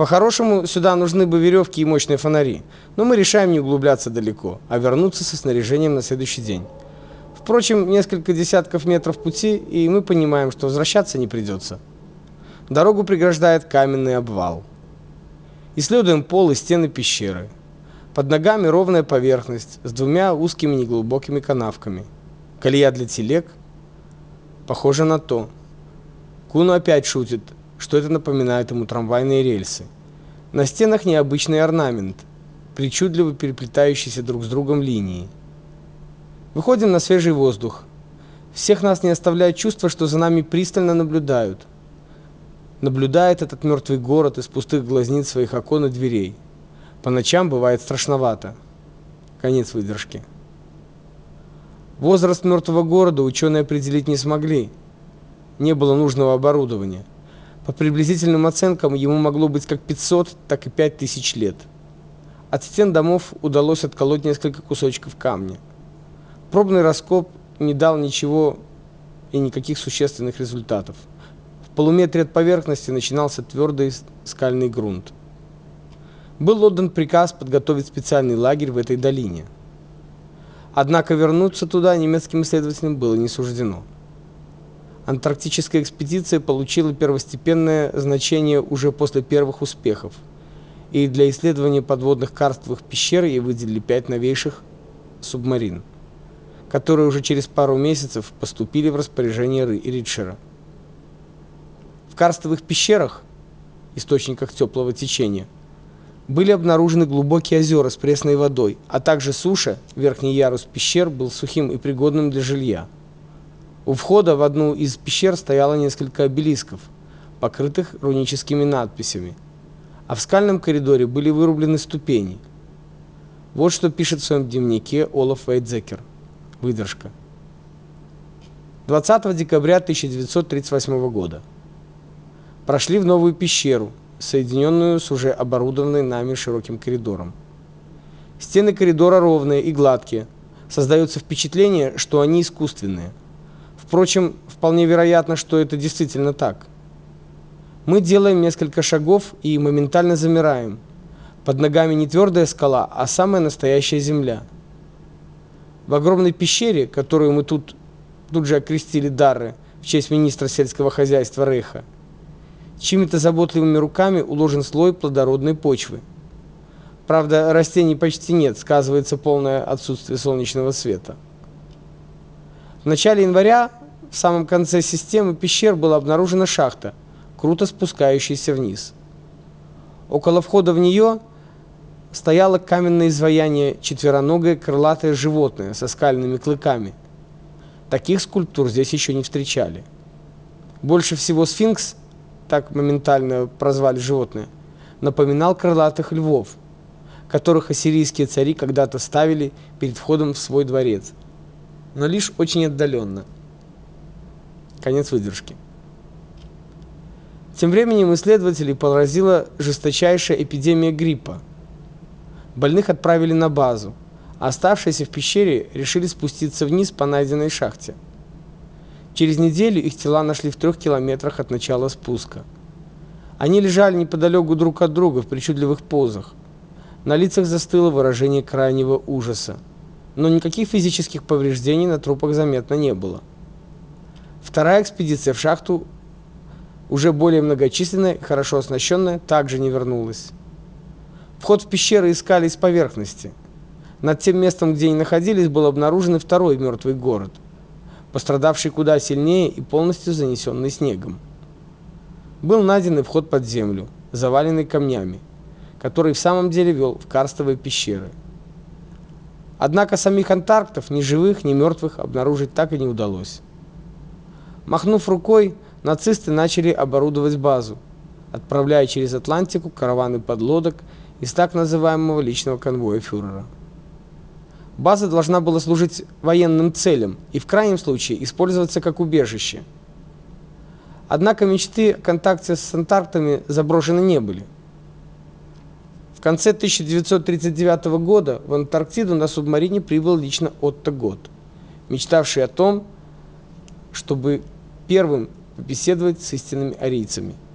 По-хорошему, сюда нужны бы веревки и мощные фонари, но мы решаем не углубляться далеко, а вернуться со снаряжением на следующий день. Впрочем, несколько десятков метров пути, и мы понимаем, что возвращаться не придется. Дорогу преграждает каменный обвал. Исследуем пол и стены пещеры. Под ногами ровная поверхность с двумя узкими неглубокими канавками. Колея для телег похоже на то. Куну опять шутит, что это напоминает ему трамвайные рельсы. На стенах необычный орнамент, причудливо переплетающиеся друг с другом линии. Выходим на свежий воздух. Всех нас не оставляет чувство, что за нами пристально наблюдают. Наблюдает этот мертвый город из пустых глазниц своих окон и дверей. По ночам бывает страшновато. Конец выдержки. Возраст мертвого города ученые определить не смогли. Не было нужного оборудования. По приблизительным оценкам, ему могло быть как 500, так и 5000 лет. От стен домов удалось отколоть несколько кусочков камня. Пробный раскоп не дал ничего и никаких существенных результатов. В полуметре от поверхности начинался твердый скальный грунт. Был отдан приказ подготовить специальный лагерь в этой долине. Однако вернуться туда немецким исследователям было не суждено. Антарктическая экспедиция получила первостепенное значение уже после первых успехов. И для исследования подводных карстовых пещер ей выделили пять новейших субмарин которые уже через пару месяцев поступили в распоряжение Ричера. В карстовых пещерах, источниках теплого течения, были обнаружены глубокие озера с пресной водой, а также суша, верхний ярус пещер был сухим и пригодным для жилья. У входа в одну из пещер стояло несколько обелисков, покрытых руническими надписями, а в скальном коридоре были вырублены ступени. Вот что пишет в своем дневнике Олаф Вейдзекер. Выдержка. 20 декабря 1938 года. Прошли в новую пещеру, соединенную с уже оборудованной нами широким коридором. Стены коридора ровные и гладкие. Создается впечатление, что они искусственные. Впрочем, вполне вероятно, что это действительно так. Мы делаем несколько шагов и моментально замираем. Под ногами не твердая скала, а самая настоящая земля – в огромной пещере, которую мы тут тут же окрестили Дарры в честь министра сельского хозяйства Рейха, чьими-то заботливыми руками уложен слой плодородной почвы. Правда, растений почти нет, сказывается полное отсутствие солнечного света. В начале января в самом конце системы пещер была обнаружена шахта, круто спускающаяся вниз. Около входа в нее стояло каменное изваяние четвероногое крылатое животное со скальными клыками. Таких скульптур здесь еще не встречали. Больше всего сфинкс, так моментально прозвали животное, напоминал крылатых львов, которых ассирийские цари когда-то ставили перед входом в свой дворец, но лишь очень отдаленно. Конец выдержки. Тем временем исследователей поразила жесточайшая эпидемия гриппа – Больных отправили на базу, а оставшиеся в пещере решили спуститься вниз по найденной шахте. Через неделю их тела нашли в трех километрах от начала спуска. Они лежали неподалеку друг от друга в причудливых позах. На лицах застыло выражение крайнего ужаса, но никаких физических повреждений на трупах заметно не было. Вторая экспедиция в шахту, уже более многочисленная и хорошо оснащенная, также не вернулась. Вход в пещеры искали с поверхности. Над тем местом, где они находились, был обнаружен второй мертвый город, пострадавший куда сильнее и полностью занесенный снегом. Был найден и вход под землю, заваленный камнями, который в самом деле вел в карстовые пещеры. Однако самих антарктов, ни живых, ни мертвых, обнаружить так и не удалось. Махнув рукой, нацисты начали оборудовать базу, отправляя через Атлантику караваны подлодок из так называемого личного конвоя фюрера. База должна была служить военным целям и в крайнем случае использоваться как убежище. Однако мечты о контакте с антарктами заброшены не были. В конце 1939 года в Антарктиду на субмарине прибыл лично Отто Гот, мечтавший о том, чтобы первым побеседовать с истинными арийцами –